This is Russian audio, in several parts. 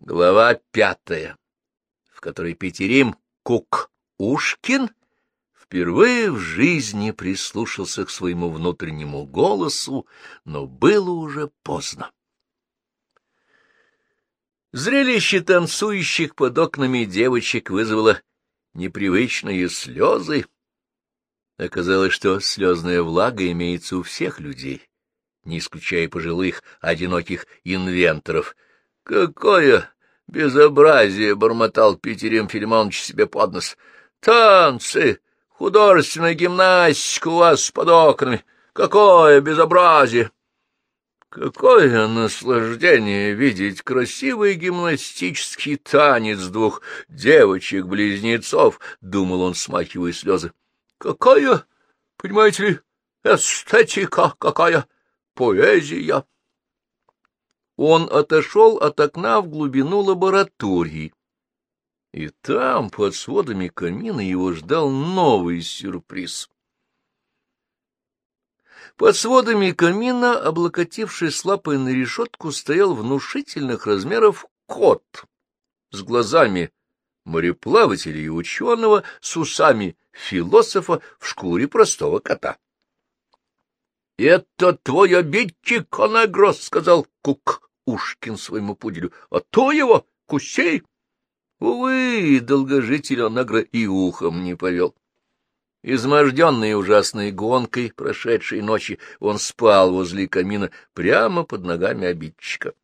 Глава пятая, в которой Петерим Кук-Ушкин впервые в жизни прислушался к своему внутреннему голосу, но было уже поздно. Зрелище танцующих под окнами девочек вызвало непривычные слезы. Оказалось, что слезная влага имеется у всех людей, не исключая пожилых, одиноких инвенторов. «Какое безобразие!» — бормотал Петерим Филимонович себе под нос. «Танцы! Художественная гимнастика у вас под окнами! Какое безобразие!» Какое наслаждение видеть красивый гимнастический танец двух девочек-близнецов, — думал он, смахивая слезы. Какая, понимаете ли, эстетика, какая поэзия! Он отошел от окна в глубину лаборатории, и там, под сводами камина, его ждал новый сюрприз. Под сводами камина, облокотившись лапой на решетку, стоял внушительных размеров кот с глазами мореплавателя и ученого, с усами философа в шкуре простого кота. — Это твой обидчик, Конагрос, — сказал Кук Ушкин своему пуделю, — а то его, Кусей. Увы, долгожитель Онагра и ухом не повел. Изможденный ужасной гонкой прошедшей ночи, он спал возле камина прямо под ногами обидчика.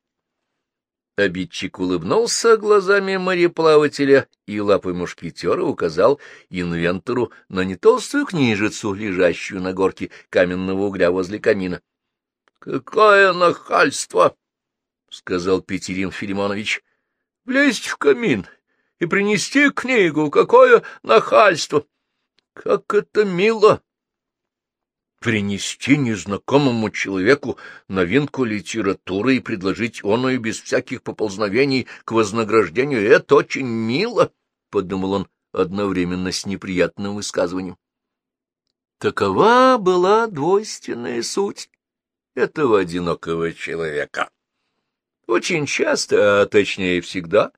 Обидчик улыбнулся глазами мореплавателя и лапой мушкетера указал инвентору на не толстую книжицу, лежащую на горке каменного угля возле камина. — Какое нахальство! — сказал Петерин Филимонович. — Влезть в камин и принести книгу! Какое нахальство! — как это мило! Принести незнакомому человеку новинку литературы и предложить оную без всяких поползновений к вознаграждению — это очень мило, — подумал он одновременно с неприятным высказыванием. Такова была двойственная суть этого одинокого человека. Очень часто, а точнее всегда,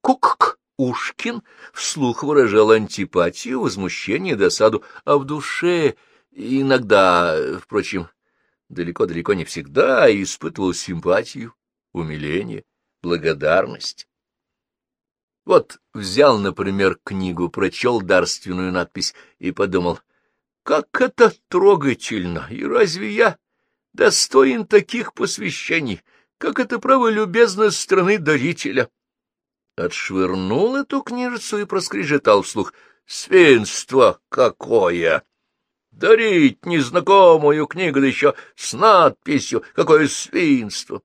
кук Ушкин вслух выражал антипатию, возмущение, досаду, а в душе иногда, впрочем, далеко-далеко не всегда испытывал симпатию, умиление, благодарность. Вот взял, например, книгу, прочел дарственную надпись и подумал, как это трогательно, и разве я достоин таких посвящений, как это право любезность страны дарителя? отшвырнул эту книжицу и проскрежетал вслух. «Свинство какое! Дарить незнакомую книгу, да еще с надписью «Какое свинство!»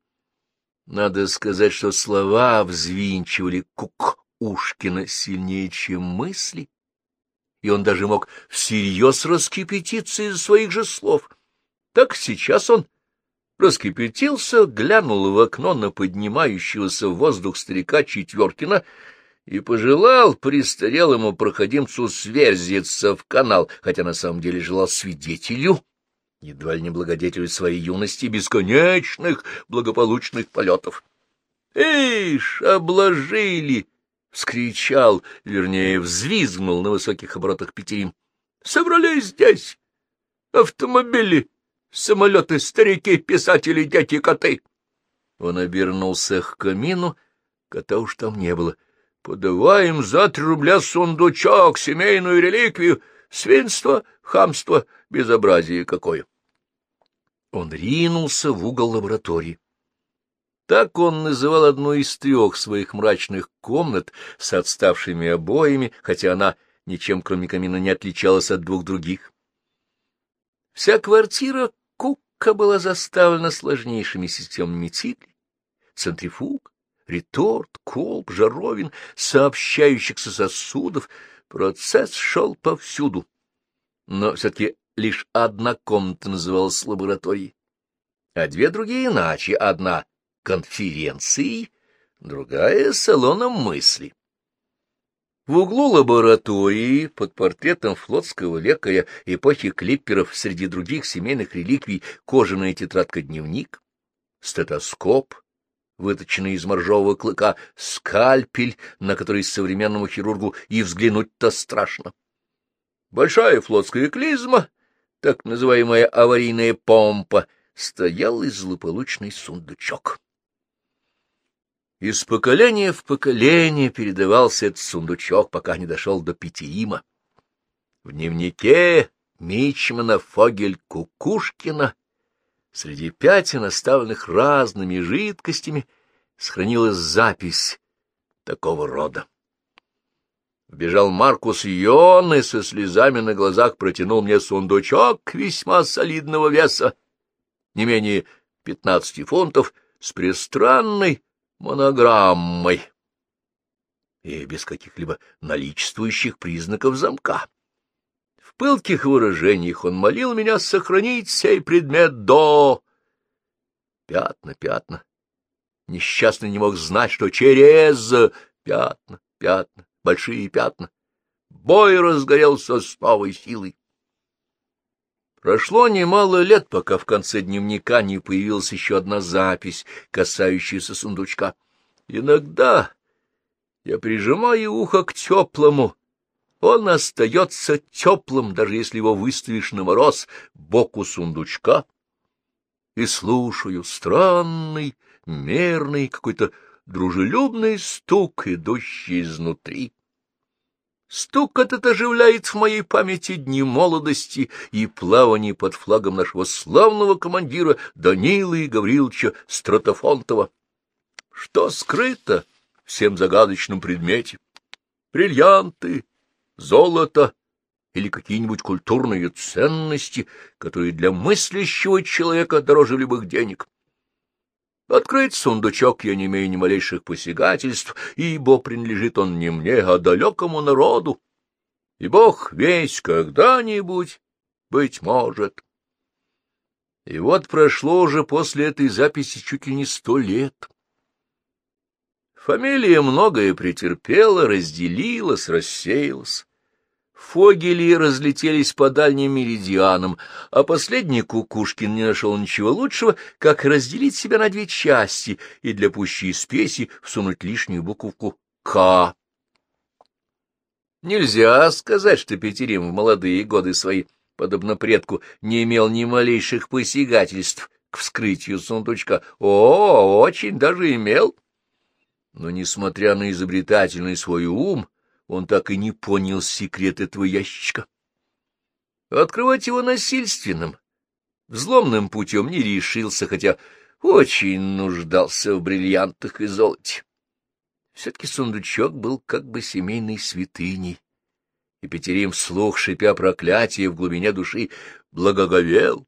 Надо сказать, что слова взвинчивали Кук-Ушкина сильнее, чем мысли, и он даже мог всерьез раскипятиться из своих же слов. Так сейчас он раскипятился, глянул в окно на поднимающегося в воздух старика Четверкина и пожелал престарелому проходимцу сверзиться в канал, хотя на самом деле желал свидетелю, едва ли не благодетелю своей юности, бесконечных благополучных полетов. «Ишь, обложили!» — вскричал, вернее, взвизгнул на высоких оборотах Петерим. «Собрались здесь автомобили!» Самолеты, старики, писатели, дети, коты. Он обернулся к камину, кота уж там не было. Подаваем за три рубля сундучок, семейную реликвию. Свинство, хамство, безобразие какое. Он ринулся в угол лаборатории. Так он называл одну из трех своих мрачных комнат с отставшими обоями, хотя она ничем, кроме камина, не отличалась от двух других. Вся квартира Кукка была заставлена сложнейшими системами циклей, центрифуг, реторт, колб, жаровин, сообщающихся сосудов. Процесс шел повсюду. Но все-таки лишь одна комната называлась лабораторией, а две другие иначе. Одна — конференцией, другая — салоном мысли. В углу лаборатории под портретом флотского лекаря эпохи клипперов среди других семейных реликвий кожаная тетрадка-дневник, стетоскоп, выточенный из моржового клыка, скальпель, на который современному хирургу и взглянуть-то страшно. Большая флотская клизма, так называемая аварийная помпа, стоял и злополучный сундучок. Из поколения в поколение передавался этот сундучок, пока не дошел до Пятиима. В дневнике Мичмана Фогель-Кукушкина среди пятен, оставленных разными жидкостями, сохранилась запись такого рода. Вбежал Маркус Йон и со слезами на глазах протянул мне сундучок весьма солидного веса, не менее пятнадцати фунтов, с пристранной монограммой и без каких-либо наличествующих признаков замка. В пылких выражениях он молил меня сохранить сей предмет до... Пятна, пятна. Несчастный не мог знать, что через пятна, пятна большие пятна. Бой разгорелся с новой силой. Прошло немало лет, пока в конце дневника не появилась еще одна запись, касающаяся сундучка. Иногда я прижимаю ухо к теплому. Он остается теплым, даже если его выставишь на мороз боку сундучка, и слушаю странный, мерный, какой-то дружелюбный стук, идущий изнутри. Стук этот оживляет в моей памяти дни молодости и плаваний под флагом нашего славного командира Данилы Гавриловича Стратофонтова. Что скрыто в всем загадочном предмете? Бриллианты, золото или какие-нибудь культурные ценности, которые для мыслящего человека дороже любых денег. Открыть сундучок я не имею ни малейших посягательств, ибо принадлежит он не мне, а далекому народу. И Бог весь когда-нибудь, быть может. И вот прошло уже после этой записи чуть ли не сто лет. Фамилия многое претерпела, разделилась, рассеялась. Фогели разлетелись по дальним меридианам, а последний Кукушкин не нашел ничего лучшего, как разделить себя на две части и для пущей спеси всунуть лишнюю буковку «К». Нельзя сказать, что Петерим в молодые годы свои, подобно предку, не имел ни малейших посягательств к вскрытию сундучка. О, очень даже имел. Но, несмотря на изобретательный свой ум, он так и не понял секрет этого ящичка. Открывать его насильственным, взломным путем не решился, хотя очень нуждался в бриллиантах и золоте. Все-таки сундучок был как бы семейной святыней, и Петерим вслух, шипя проклятие в глубине души, благоговел.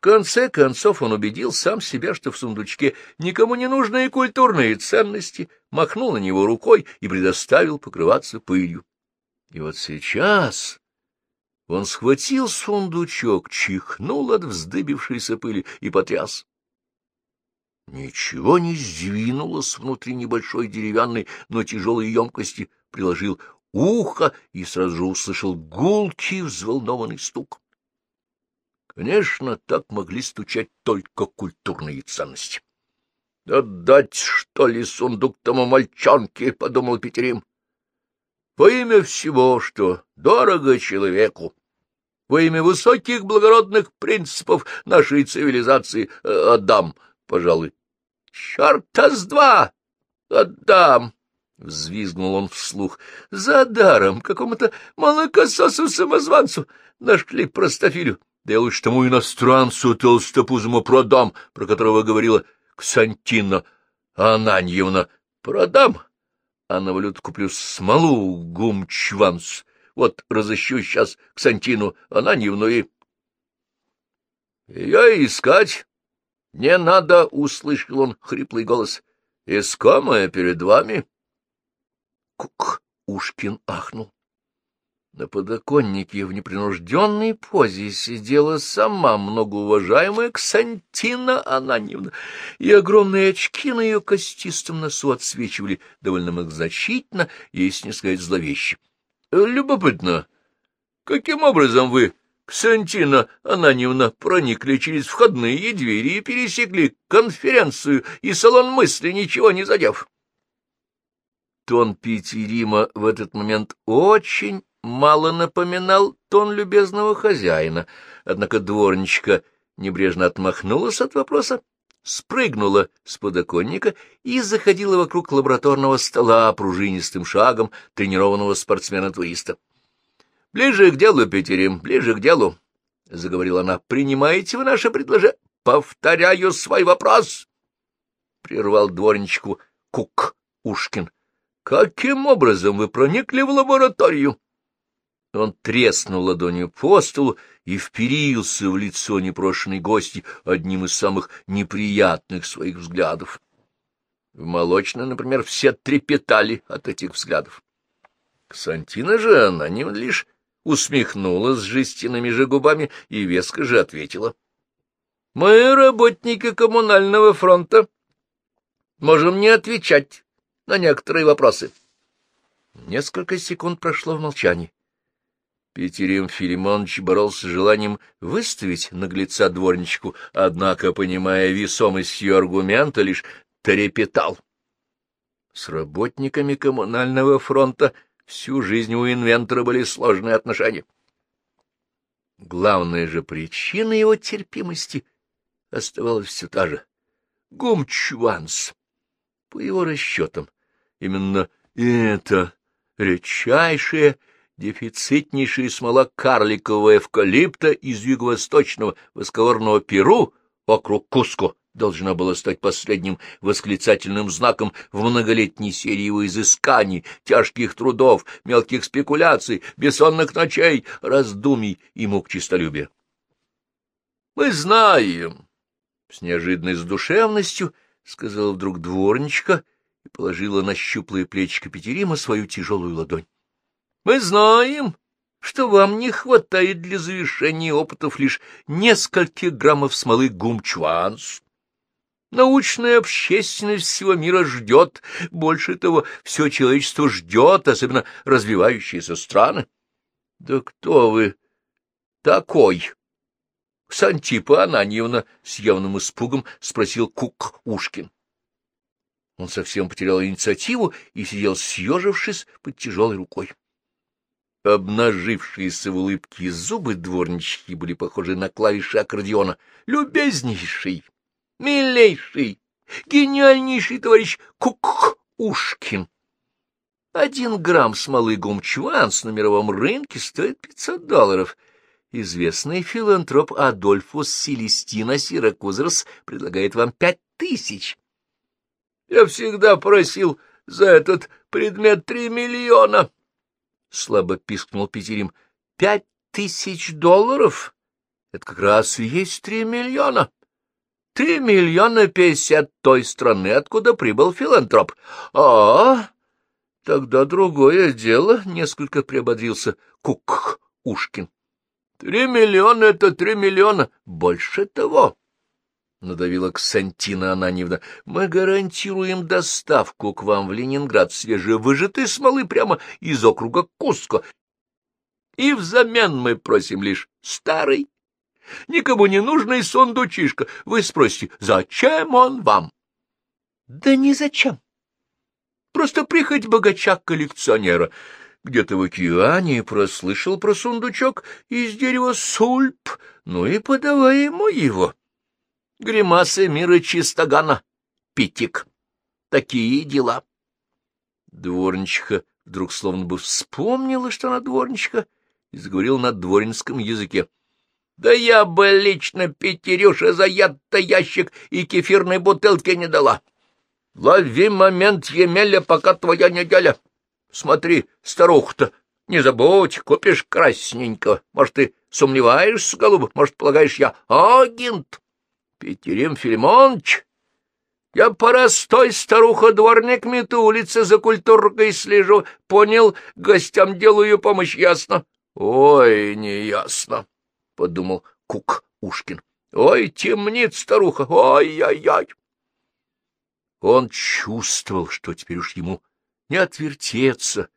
В конце концов он убедил сам себя, что в сундучке никому не нужные культурные ценности, махнул на него рукой и предоставил покрываться пылью. И вот сейчас он схватил сундучок, чихнул от вздыбившейся пыли и потряс. Ничего не сдвинулось внутри небольшой деревянной, но тяжелой емкости, приложил ухо и сразу услышал гулкий взволнованный стук. Конечно, так могли стучать только культурные ценности. — Отдать, что ли, сундук тому мальчонке, — подумал Петерим. — Во имя всего, что дорого человеку, во имя высоких благородных принципов нашей цивилизации э, отдам, пожалуй. — Черта с два! Отдам! — взвизгнул он вслух. — За даром какому-то молокососу-самозванцу нашли простофилю. Да я лучше тому иностранцу толстопузому продам, про которого говорила Ксантина Ананьевна. Продам, а на валюту куплю смолу гумчванс. Вот разыщу сейчас Ксантину Ананьевну и... Ее искать не надо, — услышал он хриплый голос. Искомая перед вами. Кук Ушкин ахнул. На подоконнике в непринужденной позе сидела сама многоуважаемая Ксантина Ананьевна, и огромные очки на ее костистом носу отсвечивали довольно многозначительно, если не сказать зловеще. — Любопытно, каким образом вы Ксантина Ананьевна проникли через входные двери и пересекли конференцию и салон мысли, ничего не задев. Тон Петерима в этот момент очень мало напоминал тон любезного хозяина, однако дворничка небрежно отмахнулась от вопроса, спрыгнула с подоконника и заходила вокруг лабораторного стола пружинистым шагом тренированного спортсмена-туриста. — Ближе к делу, Петерим, ближе к делу, — заговорила она. — Принимаете вы наше предложение? — Повторяю свой вопрос, — прервал дворничку Кук Ушкин. — Каким образом вы проникли в лабораторию? Он треснул ладонью по столу и вперился в лицо непрошенной гости одним из самых неприятных своих взглядов. В молочной, например, все трепетали от этих взглядов. Ксантина же она не лишь усмехнулась жестяными же губами и веско же ответила. — Мы, работники коммунального фронта, можем не отвечать на некоторые вопросы. Несколько секунд прошло в молчании. Петерим Филимонович боролся с желанием выставить наглеца дворничку, однако, понимая весомость ее аргумента, лишь трепетал. С работниками коммунального фронта Всю жизнь у инвентора были сложные отношения. Главная же причина его терпимости оставалась все та же — гумчванс. По его расчетам, именно это редчайшая, дефицитнейшая смола карликового эвкалипта из юго-восточного восковорного Перу округ Куско должна была стать последним восклицательным знаком в многолетней серии его изысканий, тяжких трудов, мелких спекуляций, бессонных ночей, раздумий и мук честолюбия. — Мы знаем, — с неожиданной задушевностью сказала вдруг дворничка и положила на щуплые плечи Каперима свою тяжелую ладонь. — Мы знаем, что вам не хватает для завершения опытов лишь нескольких граммов смолы гумчванс. Научная общественность всего мира ждет, больше того, все человечество ждет, особенно развивающиеся страны. — Да кто вы такой? — Сантипа Ананьевна с явным испугом спросил Кук Ушкин. Он совсем потерял инициативу и сидел, съежившись под тяжелой рукой. Обнажившиеся в улыбке зубы дворнички были похожи на клавиши аккордеона. «Любезнейший!» милейший, гениальнейший товарищ Кукушкин. Один грамм смолы гумчванс на мировом рынке стоит пятьсот долларов. Известный филантроп Адольфус Селестина Сиракузерс предлагает вам пять тысяч. Я всегда просил за этот предмет три миллиона. Слабо пискнул Петерим. Пять тысяч долларов? Это как раз и есть три миллиона. Три миллиона пятьдесят той страны, откуда прибыл филантроп. А, тогда другое дело, — несколько приободрился Кук Ушкин. Три миллиона — это три миллиона, больше того. — надавила Ксантина Ананьевна. — Мы гарантируем доставку к вам в Ленинград свежевыжатой смолы прямо из округа Куско. И взамен мы просим лишь старый никому не нужный сундучишка. Вы спросите, зачем он вам? Да ни зачем. Просто прихоть богача-коллекционера. Где-то в океане прослышал про сундучок из дерева сульп, ну и подавай ему его. Гримасы мира чистогана, питик. Такие дела. Дворничиха вдруг словно бы вспомнила, что она дворничка, и заговорила на дворинском языке. Да я бы лично Петерюше за яд-то ящик и кефирной бутылки не дала. Лови момент, Емеля, пока твоя неделя. Смотри, старуха-то, не забудь, купишь красненько. Может, ты сомневаешься, голубь? Может, полагаешь, я агент? Петерим Филимонович, я простой старуха-дворник мету улицы за культуркой слежу. Понял, гостям делаю помощь, ясно? Ой, не ясно подумал Кук Ушкин. Ой, темнит старуха, ой-ой-ой! Он чувствовал, что теперь уж ему не отвертеться,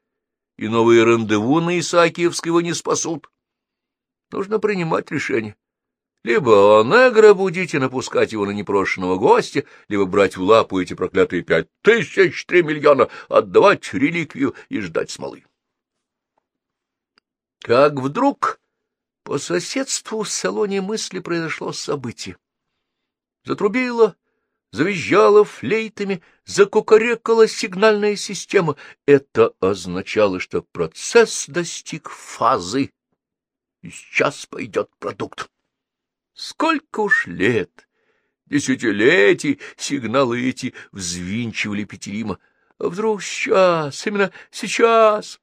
и новые рандеву на Исаакиевской его не спасут. Нужно принимать решение. Либо Онегра будить напускать его на непрошенного гостя, либо брать в лапу эти проклятые пять тысяч три миллиона, отдавать реликвию и ждать смолы. Как вдруг по соседству в салоне мысли произошло событие. Затрубило, завизжала флейтами, закукарекала сигнальная система. Это означало, что процесс достиг фазы, и сейчас пойдет продукт. Сколько уж лет, десятилетий сигналы эти взвинчивали Петерима. А вдруг сейчас, именно сейчас...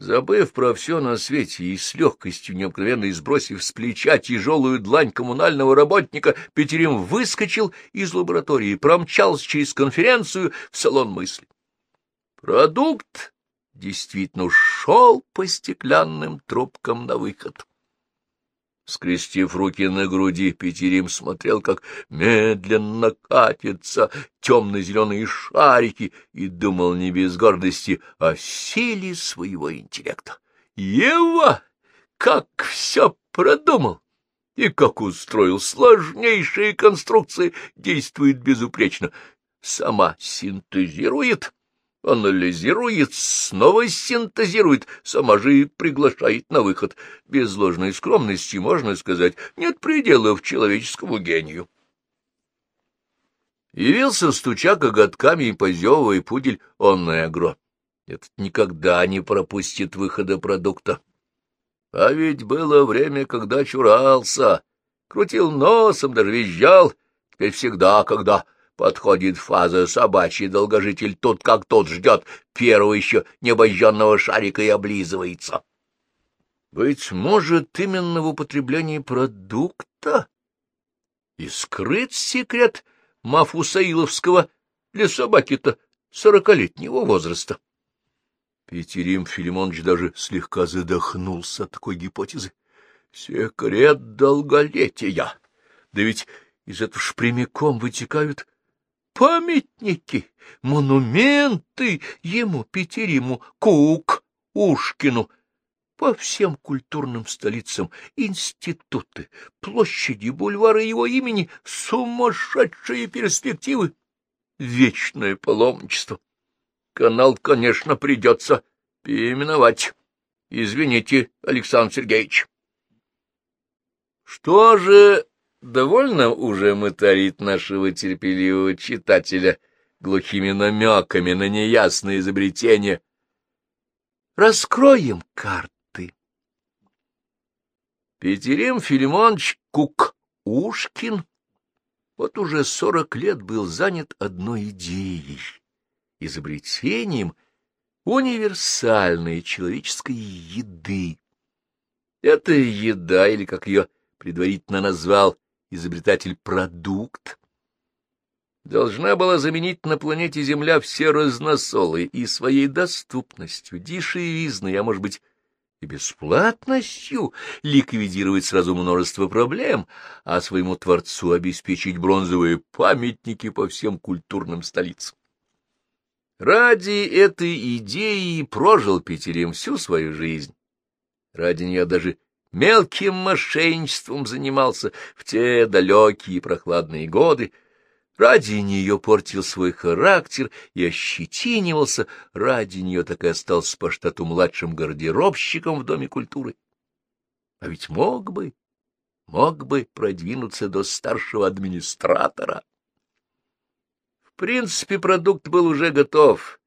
Забыв про все на свете и с легкостью необыкновенно сбросив с плеча тяжелую длань коммунального работника, Петерим выскочил из лаборатории и промчался через конференцию в салон мысли. Продукт действительно шел по стеклянным трубкам на выход. Скрестив руки на груди, Петерим смотрел, как медленно катятся темно-зеленые шарики, и думал не без гордости о силе своего интеллекта. Ева, как все продумал! И как устроил сложнейшие конструкции, действует безупречно. Сама синтезирует, анализирует, снова синтезирует, сама же и приглашает на выход. Без ложной скромности, можно сказать, нет пределов человеческому гению. Явился, стуча коготками и позевывая пудель Оннегро. Этот никогда не пропустит выхода продукта. А ведь было время, когда чурался, крутил носом, даже визжал, теперь всегда, когда Подходит фаза собачий долгожитель, тут как тот ждет первого еще необожженного шарика и облизывается. Быть может, именно в употреблении продукта и скрыт секрет Мафусаиловского для собаки-то сорокалетнего возраста. Петерим Филимонович даже слегка задохнулся от такой гипотезы. Секрет долголетия! Да ведь из этого ж прямиком вытекают памятники, монументы ему, Петериму, Кук, Ушкину, по всем культурным столицам институты, площади, бульвары его имени, сумасшедшие перспективы, вечное паломничество. Канал, конечно, придется переименовать. Извините, Александр Сергеевич. Что же Довольно уже мытарить нашего терпеливого читателя глухими намеками на неясное изобретение. Раскроем карты. Петерим Филимонович Кук-Ушкин вот уже сорок лет был занят одной идеей — изобретением универсальной человеческой еды. Эта еда, или как ее предварительно назвал изобретатель-продукт, должна была заменить на планете Земля все разносолы и своей доступностью, дешевизной, а может быть и бесплатностью ликвидировать сразу множество проблем, а своему Творцу обеспечить бронзовые памятники по всем культурным столицам. Ради этой идеи прожил Петерим всю свою жизнь. Ради нее даже мелким мошенничеством занимался в те далекие прохладные годы, ради нее портил свой характер и ощетинивался, ради нее так и остался по штату младшим гардеробщиком в Доме культуры. А ведь мог бы, мог бы продвинуться до старшего администратора. В принципе, продукт был уже готов,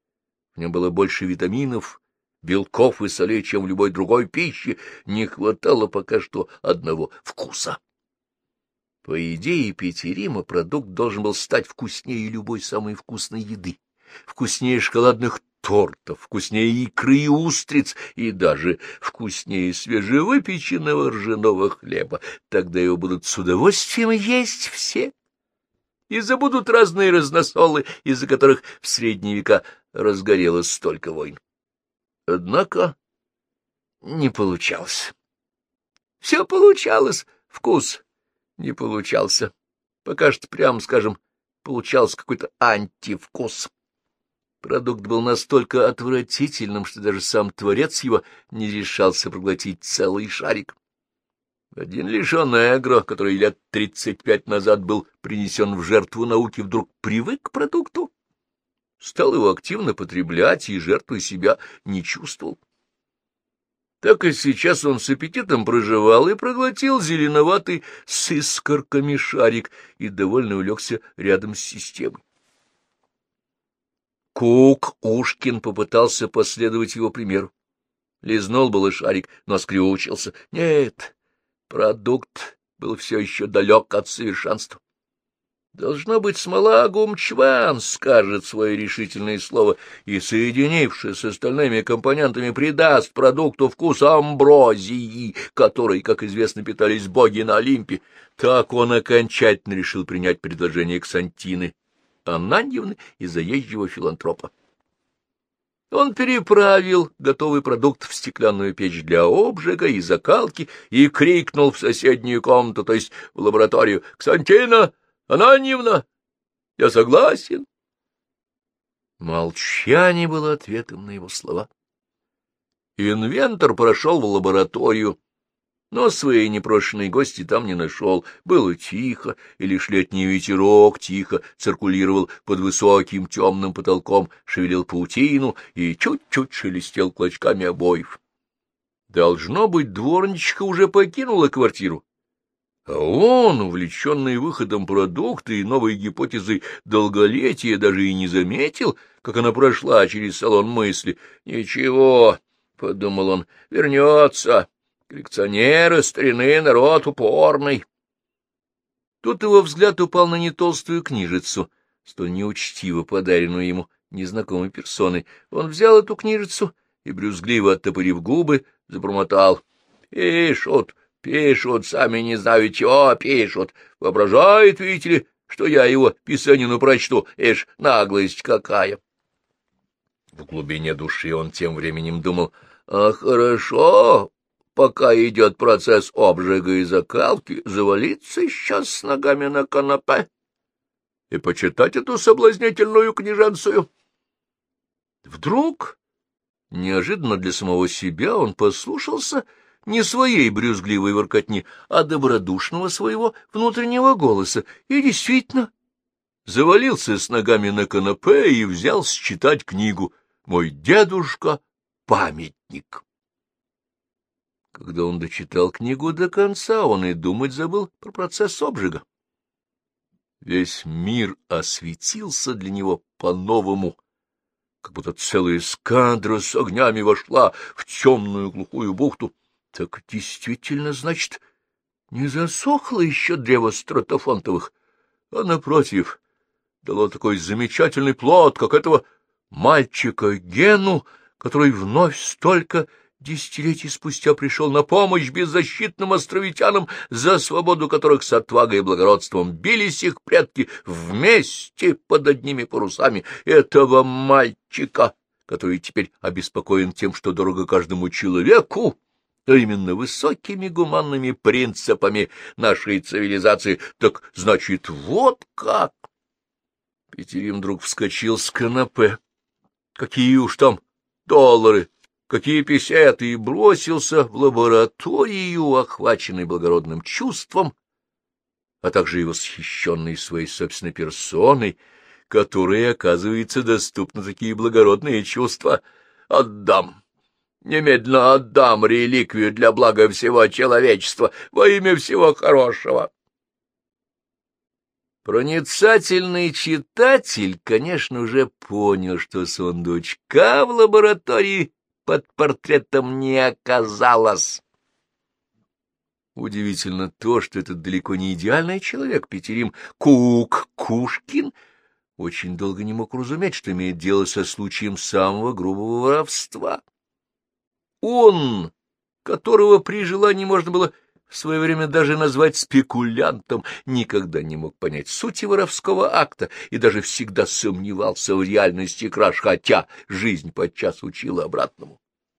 в нем было больше витаминов, белков и солей, чем в любой другой пище, не хватало пока что одного вкуса. По идее Петерима продукт должен был стать вкуснее любой самой вкусной еды, вкуснее шоколадных тортов, вкуснее икры и устриц, и даже вкуснее свежевыпеченного ржаного хлеба. Тогда его будут с удовольствием есть все. И забудут разные разносолы, из-за которых в средние века разгорелось столько войн. Однако не получалось. Все получалось, вкус не получался. Пока что, прямо скажем, получался какой-то антивкус. Продукт был настолько отвратительным, что даже сам творец его не решался проглотить целый шарик. Один лишь Онегро, который лет тридцать пять назад был принесен в жертву науки, вдруг привык к продукту, стал его активно потреблять и жертвой себя не чувствовал. Так и сейчас он с аппетитом проживал и проглотил зеленоватый с искорками шарик и довольно улегся рядом с системой. Кук Ушкин попытался последовать его примеру. Лизнул было шарик, но скрючился. Нет, продукт был все еще далек от совершенства. Должно быть, смола Гумчван скажет свое решительное слово и, соединившись с остальными компонентами, придаст продукту вкус амброзии, которой, как известно, питались боги на Олимпе. Так он окончательно решил принять предложение Ксантины Ананьевны и заезжего филантропа. Он переправил готовый продукт в стеклянную печь для обжига и закалки и крикнул в соседнюю комнату, то есть в лабораторию, «Ксантина Ананьевна, я согласен!» Молчание было ответом на его слова. Инвентор прошел в лабораторию, но своей непрошенной гости там не нашел. Было тихо, и лишь летний ветерок тихо циркулировал под высоким темным потолком, шевелил паутину и чуть-чуть шелестел клочками обоев. Должно быть, дворничка уже покинула квартиру. А он, увлеченный выходом продукта и новой гипотезы долголетия, даже и не заметил, как она прошла через салон мысли. «Ничего», — подумал он, — «вернется». Коллекционеры, старины, народ упорный. Тут его взгляд упал на нетолстую книжицу, столь неучтиво подаренную ему незнакомой персоной. Он взял эту книжицу и, брюзгливо оттопырив губы, забормотал. — Пишут, пишут, сами не знаю чего пишут. Воображают, видите ли, что я его писанину прочту. Эш, наглость какая! В глубине души он тем временем думал, — А хорошо, пока идет процесс обжига и закалки, завалиться сейчас с ногами на канапе и почитать эту соблазнительную книженцию. Вдруг, неожиданно для самого себя, он послушался не своей брюзгливой воркотни, а добродушного своего внутреннего голоса, и действительно завалился с ногами на канапе и взял считать книгу «Мой дедушка — памятник». Когда он дочитал книгу до конца, он и думать забыл про процесс обжига. Весь мир осветился для него по-новому, как будто целая эскадра с огнями вошла в темную глухую бухту. Так действительно, значит, не засохло еще древо стратофонтовых, а, напротив, дало такой замечательный плод, как этого мальчика Гену, который вновь столько десятилетий спустя пришел на помощь беззащитным островитянам, за свободу которых с отвагой и благородством бились их предки вместе под одними парусами этого мальчика, который теперь обеспокоен тем, что дорого каждому человеку, а именно высокими гуманными принципами нашей цивилизации. Так значит, вот как! Петерим вдруг вскочил с канапе. Какие уж там доллары! какие писеты, и бросился в лабораторию, охваченный благородным чувством, а также и восхищенный своей собственной персоной, которой, оказывается, доступны такие благородные чувства. Отдам, немедленно отдам реликвию для блага всего человечества во имя всего хорошего. Проницательный читатель, конечно, уже понял, что сундучка в лаборатории под портретом не оказалось. Удивительно то, что этот далеко не идеальный человек, Петерим Кук Кушкин, очень долго не мог разуметь, что имеет дело со случаем самого грубого воровства. Он, которого при желании можно было в свое время даже назвать спекулянтом, никогда не мог понять сути воровского акта и даже всегда сомневался в реальности краж, хотя жизнь подчас учила обратному.